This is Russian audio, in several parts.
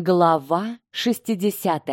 Глава 60.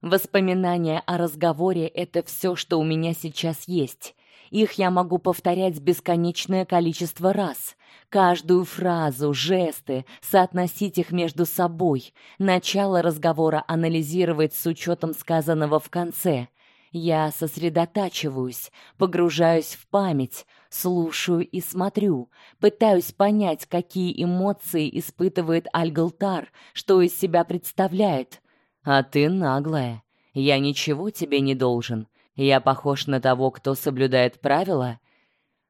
Воспоминания о разговоре это все, что у меня сейчас есть. Их я могу повторять бесконечное количество раз. Каждую фразу, жесты, соотносить их между собой. Начало разговора анализировать с учетом сказанного в конце. Я сосредотачиваюсь, погружаюсь в память, слушаю и смотрю, пытаюсь понять, какие эмоции испытывает Альгалтар, что из себя представляет. А ты наглая. Я ничего тебе не должен. Я похож на того, кто соблюдает правила.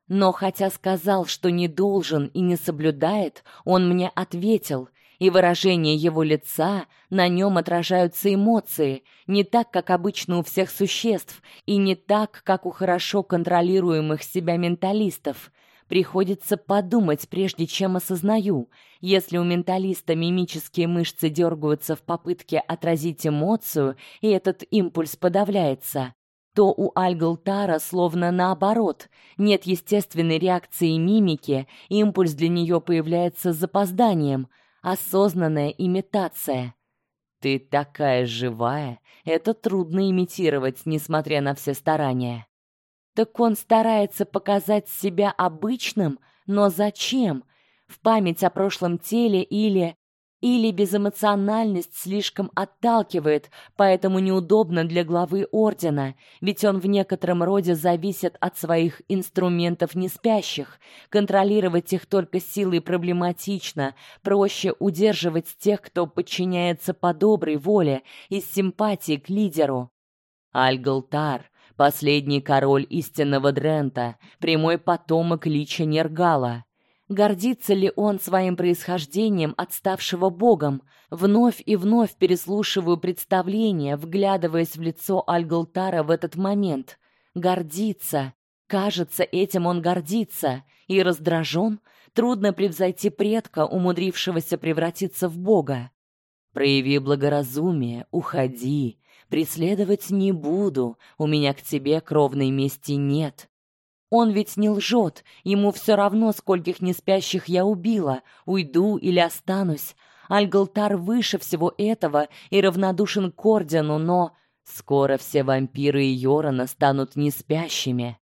Но хотя сказал, что не должен и не соблюдает, он мне ответил: и выражение его лица, на нем отражаются эмоции, не так, как обычно у всех существ, и не так, как у хорошо контролируемых себя менталистов. Приходится подумать, прежде чем осознаю. Если у менталиста мимические мышцы дергаются в попытке отразить эмоцию, и этот импульс подавляется, то у Альгалтара словно наоборот. Нет естественной реакции мимики, импульс для нее появляется с запозданием осознанная имитация. Ты такая живая, это трудно имитировать, несмотря на все старания. Так он старается показать себя обычным, но зачем? В память о прошлом теле или или безэмоциональность слишком отталкивает, поэтому неудобно для главы ордена, ведь он в некотором роде зависит от своих инструментов неспящих. Контролировать их только силой проблематично, проще удерживать тех, кто подчиняется по доброй воле, из симпатии к лидеру. Альгалтар, последний король истинного Дрента, прямой потомок лича Нергала. Гордится ли он своим происхождением отставшего богом? Вновь и вновь переслушиваю представления, вглядываясь в лицо Альгалтара в этот момент. Гордится. Кажется, этим он гордится и раздражен. Трудно превзойти предка, умудрившегося превратиться в бога. Прояви благоразумие, уходи. Преследовать не буду. У меня к тебе кровной мести нет. Он ведь не лжет, ему все равно, скольких неспящих я убила, уйду или останусь. Альгалтар выше всего этого и равнодушен к ордену, но скоро все вампиры Йорона станут неспящими.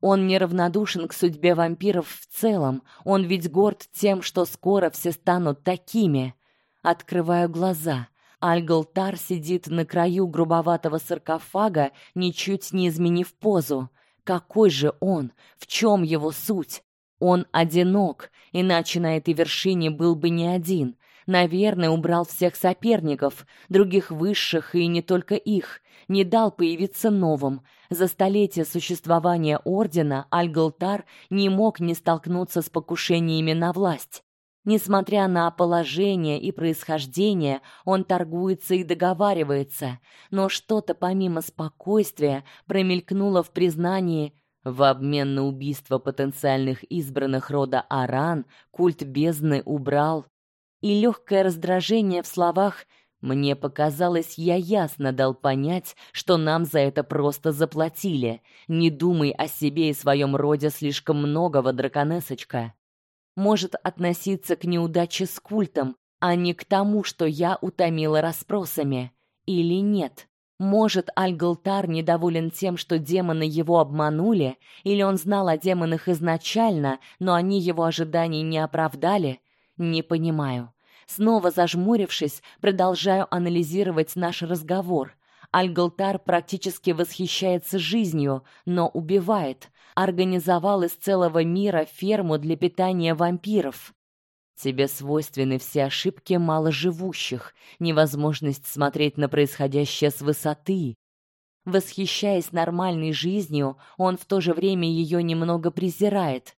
Он не равнодушен к судьбе вампиров в целом, он ведь горд тем, что скоро все станут такими. Открываю глаза. Альгалтар сидит на краю грубоватого саркофага, ничуть не изменив позу. Какой же он? В чем его суть? Он одинок, иначе на этой вершине был бы не один. Наверное, убрал всех соперников, других высших и не только их, не дал появиться новым. За столетия существования ордена Альгалтар не мог не столкнуться с покушениями на власть. Несмотря на положение и происхождение, он торгуется и договаривается, но что-то помимо спокойствия промелькнуло в признании в обмен на убийство потенциальных избранных рода Аран культ бездны убрал. И легкое раздражение в словах мне показалось, я ясно дал понять, что нам за это просто заплатили. Не думай о себе и своем роде слишком многого, драконесочка может относиться к неудаче с культом, а не к тому, что я утомила расспросами. Или нет? Может, Альгалтар недоволен тем, что демоны его обманули, или он знал о демонах изначально, но они его ожиданий не оправдали? Не понимаю. Снова зажмурившись, продолжаю анализировать наш разговор. Альгалтар практически восхищается жизнью, но убивает. Организовал из целого мира ферму для питания вампиров. Тебе свойственны все ошибки маложивущих, невозможность смотреть на происходящее с высоты. Восхищаясь нормальной жизнью, он в то же время ее немного презирает.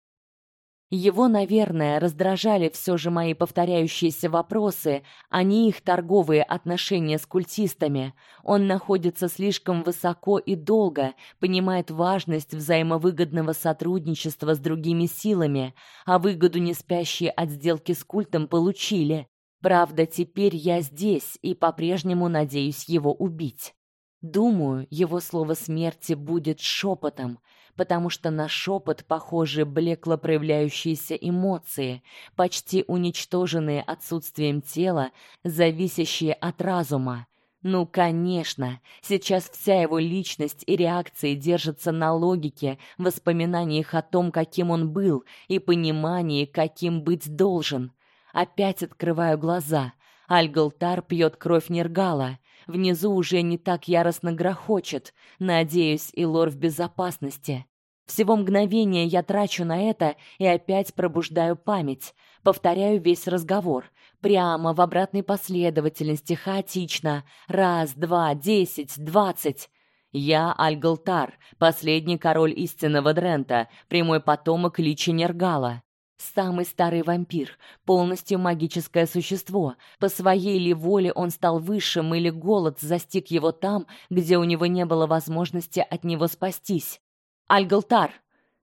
Его, наверное, раздражали все же мои повторяющиеся вопросы, а не их торговые отношения с культистами. Он находится слишком высоко и долго, понимает важность взаимовыгодного сотрудничества с другими силами, а выгоду не спящие от сделки с культом получили. Правда, теперь я здесь и по-прежнему надеюсь его убить. Думаю, его слово смерти будет шепотом, потому что на шепот похожи блекло проявляющиеся эмоции, почти уничтоженные отсутствием тела, зависящие от разума. Ну, конечно, сейчас вся его личность и реакции держатся на логике, воспоминаниях о том, каким он был, и понимании, каким быть должен. Опять открываю глаза. Альгалтар пьет кровь Нергала. Внизу уже не так яростно грохочет. Надеюсь, и лор в безопасности. Всего мгновение я трачу на это и опять пробуждаю память. Повторяю весь разговор. Прямо в обратной последовательности, хаотично. Раз, два, десять, двадцать. Я Альгалтар, последний король истинного Дрента, прямой потомок Личи Нергала. Самый старый вампир, полностью магическое существо. По своей ли воле он стал высшим или голод застиг его там, где у него не было возможности от него спастись? Альгалтар,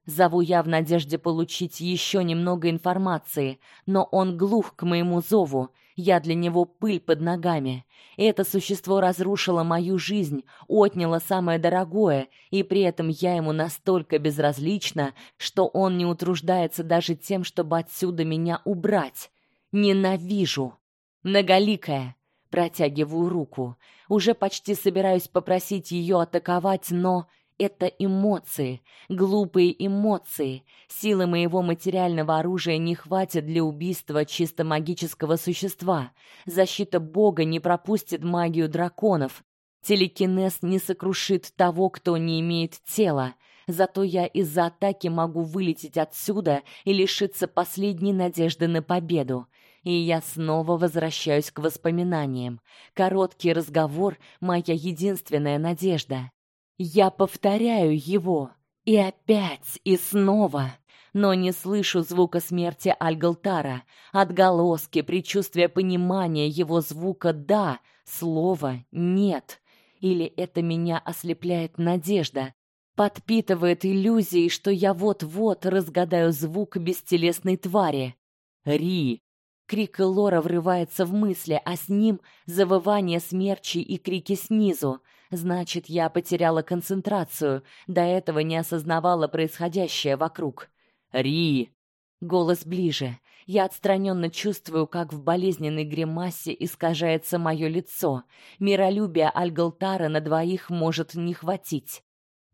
Зову я в надежде получить еще немного информации, но он глух к моему зову. Я для него пыль под ногами. Это существо разрушило мою жизнь, отняло самое дорогое, и при этом я ему настолько безразлична, что он не утруждается даже тем, чтобы отсюда меня убрать. Ненавижу. Многоликая. Протягиваю руку. Уже почти собираюсь попросить ее атаковать, но это эмоции, глупые эмоции. Силы моего материального оружия не хватит для убийства чисто магического существа. Защита бога не пропустит магию драконов. Телекинез не сокрушит того, кто не имеет тела. Зато я из-за атаки могу вылететь отсюда и лишиться последней надежды на победу. И я снова возвращаюсь к воспоминаниям. Короткий разговор моя единственная надежда. Я повторяю его и опять и снова, но не слышу звука смерти Альгалтара, отголоски, предчувствия понимания его звука да, слова нет. Или это меня ослепляет надежда, подпитывает иллюзией, что я вот-вот разгадаю звук бестелесной твари. Ри. Крик Лора врывается в мысли, а с ним завывание смерчи и крики снизу. Значит, я потеряла концентрацию, до этого не осознавала происходящее вокруг. Ри. Голос ближе. Я отстраненно чувствую, как в болезненной гримасе искажается мое лицо. Миролюбия Альгалтара на двоих может не хватить.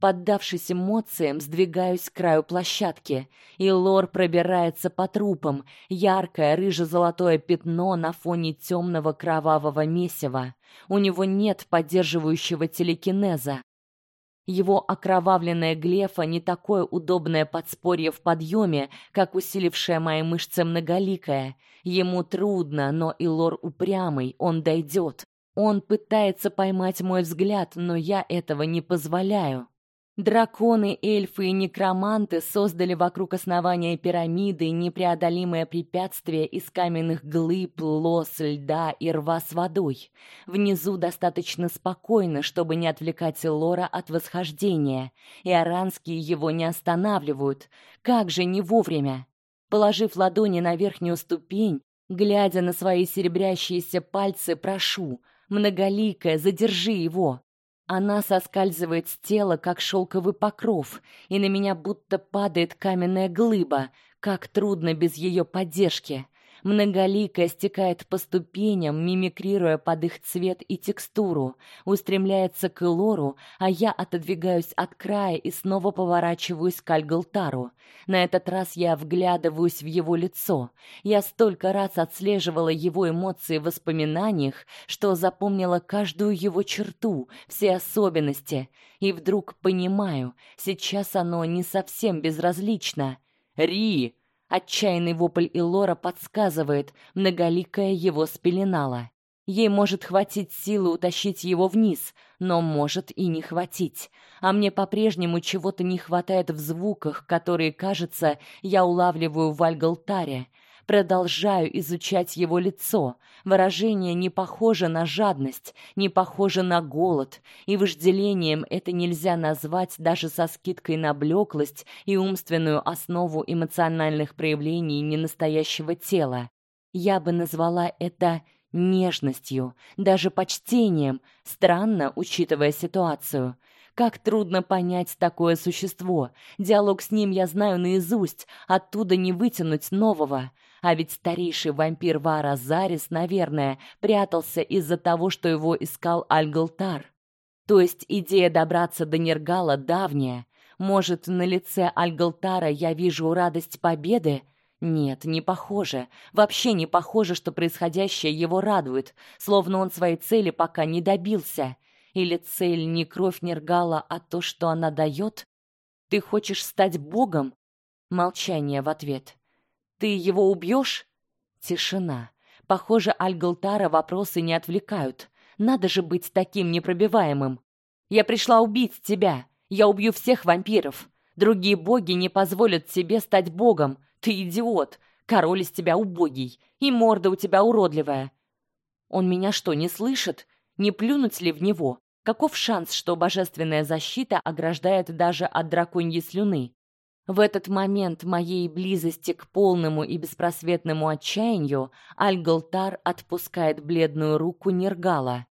Поддавшись эмоциям, сдвигаюсь к краю площадки, и Лор пробирается по трупам, яркое рыже-золотое пятно на фоне темного кровавого месива. У него нет поддерживающего телекинеза. Его окровавленная глефа не такое удобное подспорье в подъеме, как усилившая мои мышцы многоликая. Ему трудно, но и Лор упрямый, он дойдет. Он пытается поймать мой взгляд, но я этого не позволяю. Драконы, эльфы и некроманты создали вокруг основания пирамиды непреодолимое препятствие из каменных глыб, лос, льда и рва с водой. Внизу достаточно спокойно, чтобы не отвлекать Лора от восхождения, и аранские его не останавливают. Как же не вовремя! Положив ладони на верхнюю ступень, глядя на свои серебрящиеся пальцы, прошу: многоликая, задержи его. Она соскальзывает с тела, как шелковый покров, и на меня будто падает каменная глыба. Как трудно без ее поддержки. Многоликая стекает по ступеням, мимикрируя под их цвет и текстуру, устремляется к Лору, а я отодвигаюсь от края и снова поворачиваюсь к Альгалтару. На этот раз я вглядываюсь в его лицо. Я столько раз отслеживала его эмоции в воспоминаниях, что запомнила каждую его черту, все особенности, и вдруг понимаю, сейчас оно не совсем безразлично. Ри, Отчаянный вопль Илора подсказывает, многоликая его спеленала. Ей может хватить силы утащить его вниз, но может и не хватить. А мне по-прежнему чего-то не хватает в звуках, которые, кажется, я улавливаю в Альгалтаре. Продолжаю изучать его лицо. Выражение не похоже на жадность, не похоже на голод, и вожделением это нельзя назвать даже со скидкой на блеклость и умственную основу эмоциональных проявлений ненастоящего тела. Я бы назвала это нежностью, даже почтением. Странно, учитывая ситуацию. Как трудно понять такое существо. Диалог с ним я знаю наизусть, оттуда не вытянуть нового. А ведь старейший вампир Вара Зарис, наверное, прятался из-за того, что его искал Альгалтар. То есть идея добраться до Нергала давняя. Может, на лице Альгалтара я вижу радость победы? Нет, не похоже. Вообще не похоже, что происходящее его радует, словно он своей цели пока не добился. Или цель не кровь Нергала, а то, что она дает? Ты хочешь стать богом? Молчание в ответ. Ты его убьешь? Тишина. Похоже, Альгалтара вопросы не отвлекают. Надо же быть таким непробиваемым. Я пришла убить тебя. Я убью всех вампиров. Другие боги не позволят тебе стать богом. Ты идиот. Король из тебя убогий, и морда у тебя уродливая. Он меня что, не слышит? Не плюнуть ли в него? Каков шанс, что божественная защита ограждает даже от драконьей слюны? В этот момент моей близости к полному и беспросветному отчаянию Альгалтар отпускает бледную руку Нергала.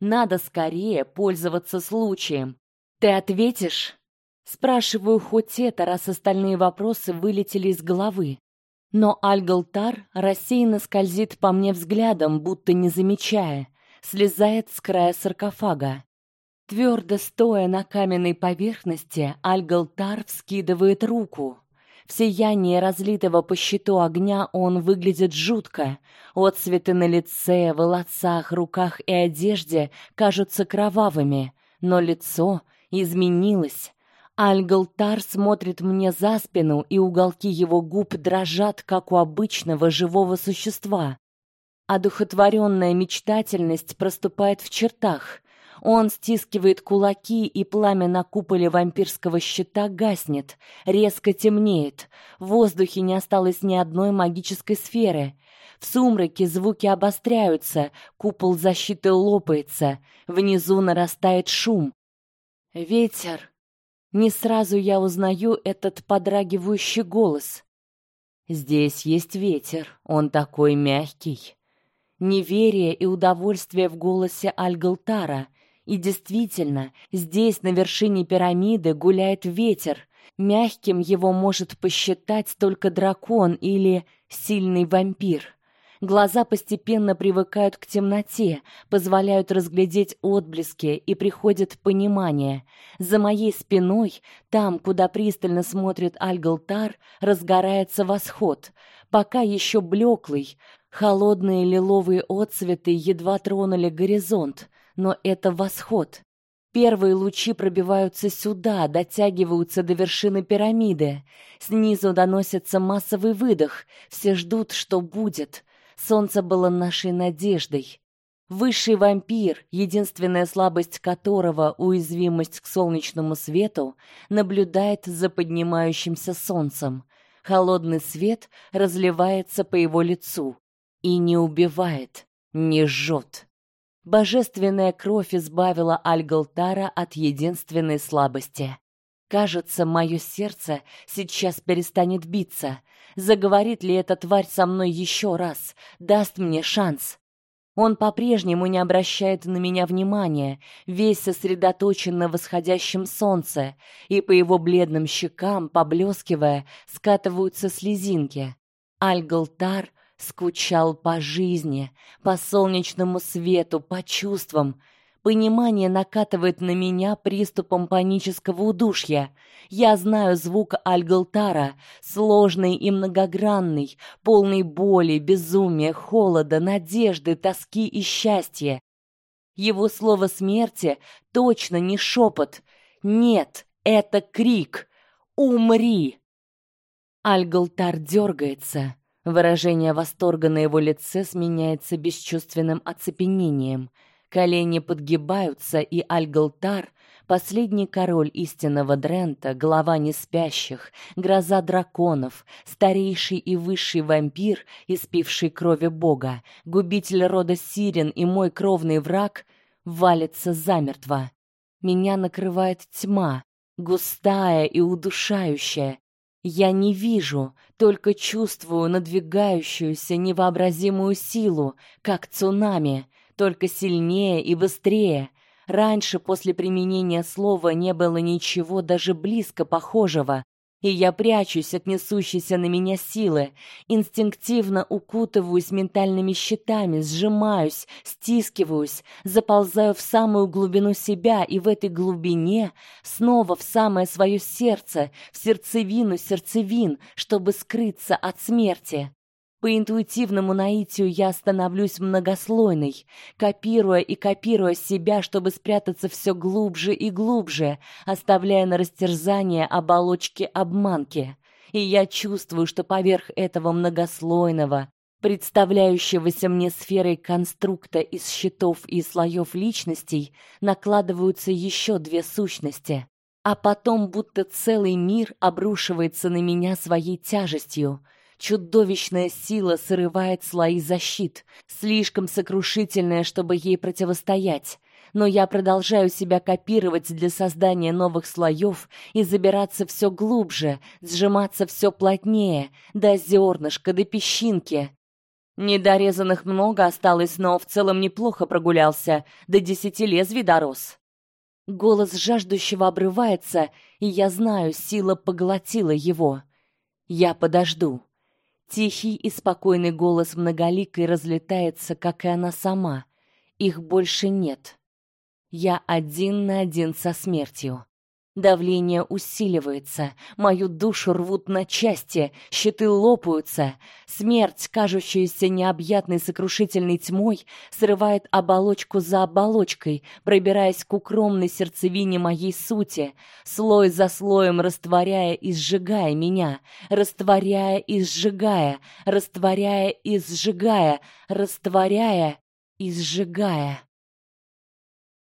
Надо скорее пользоваться случаем. Ты ответишь? Спрашиваю хоть это, раз остальные вопросы вылетели из головы. Но Альгалтар рассеянно скользит по мне взглядом, будто не замечая, слезает с края саркофага. Твердо стоя на каменной поверхности, Альгалтар вскидывает руку. В сиянии разлитого по щиту огня он выглядит жутко. Отцветы на лице, волосах, руках и одежде кажутся кровавыми, но лицо изменилось. Альгалтар смотрит мне за спину, и уголки его губ дрожат, как у обычного живого существа. Одухотворенная мечтательность проступает в чертах. Он стискивает кулаки, и пламя на куполе вампирского щита гаснет, резко темнеет. В воздухе не осталось ни одной магической сферы. В сумраке звуки обостряются, купол защиты лопается, внизу нарастает шум. Ветер. Не сразу я узнаю этот подрагивающий голос. Здесь есть ветер, он такой мягкий. Неверие и удовольствие в голосе Альгалтара, и действительно, здесь на вершине пирамиды гуляет ветер. Мягким его может посчитать только дракон или сильный вампир. Глаза постепенно привыкают к темноте, позволяют разглядеть отблески и приходит понимание. За моей спиной, там, куда пристально смотрит Альгалтар, разгорается восход, пока еще блеклый. Холодные лиловые отсветы едва тронули горизонт но это восход. Первые лучи пробиваются сюда, дотягиваются до вершины пирамиды. Снизу доносится массовый выдох. Все ждут, что будет. Солнце было нашей надеждой. Высший вампир, единственная слабость которого уязвимость к солнечному свету, наблюдает за поднимающимся солнцем. Холодный свет разливается по его лицу и не убивает, не жжет. Божественная кровь избавила Альгалтара от единственной слабости. Кажется, мое сердце сейчас перестанет биться. Заговорит ли эта тварь со мной еще раз? Даст мне шанс? Он по-прежнему не обращает на меня внимания, весь сосредоточен на восходящем солнце, и по его бледным щекам, поблескивая, скатываются слезинки. Альгалтар скучал по жизни, по солнечному свету, по чувствам. Понимание накатывает на меня приступом панического удушья. Я знаю звук Альгалтара, сложный и многогранный, полный боли, безумия, холода, надежды, тоски и счастья. Его слово смерти точно не шепот. Нет, это крик. Умри. Альгалтар дергается. Выражение восторга на его лице сменяется бесчувственным оцепенением. Колени подгибаются, и Альгалтар, последний король истинного Дрента, глава неспящих, гроза драконов, старейший и высший вампир, испивший крови бога, губитель рода Сирен и мой кровный враг, валится замертво. Меня накрывает тьма, густая и удушающая, я не вижу, только чувствую надвигающуюся невообразимую силу, как цунами, только сильнее и быстрее. Раньше после применения слова не было ничего даже близко похожего, и я прячусь от несущейся на меня силы, инстинктивно укутываюсь ментальными щитами, сжимаюсь, стискиваюсь, заползаю в самую глубину себя и в этой глубине снова в самое свое сердце, в сердцевину сердцевин, чтобы скрыться от смерти. По интуитивному наитию я становлюсь многослойной, копируя и копируя себя, чтобы спрятаться все глубже и глубже, оставляя на растерзание оболочки обманки. И я чувствую, что поверх этого многослойного, представляющегося мне сферой конструкта из щитов и слоев личностей, накладываются еще две сущности. А потом будто целый мир обрушивается на меня своей тяжестью — Чудовищная сила срывает слои защит, слишком сокрушительная, чтобы ей противостоять. Но я продолжаю себя копировать для создания новых слоев и забираться все глубже, сжиматься все плотнее, до зернышка, до песчинки. Недорезанных много осталось, но в целом неплохо прогулялся, до десяти лезвий дорос. Голос жаждущего обрывается, и я знаю, сила поглотила его. Я подожду. Тихий и спокойный голос многоликой разлетается, как и она сама. Их больше нет. Я один на один со смертью. Давление усиливается, мою душу рвут на части, щиты лопаются. Смерть, кажущаяся необъятной сокрушительной тьмой, срывает оболочку за оболочкой, пробираясь к укромной сердцевине моей сути, слой за слоем растворяя и сжигая меня, растворяя и сжигая, растворяя и сжигая, растворяя и сжигая.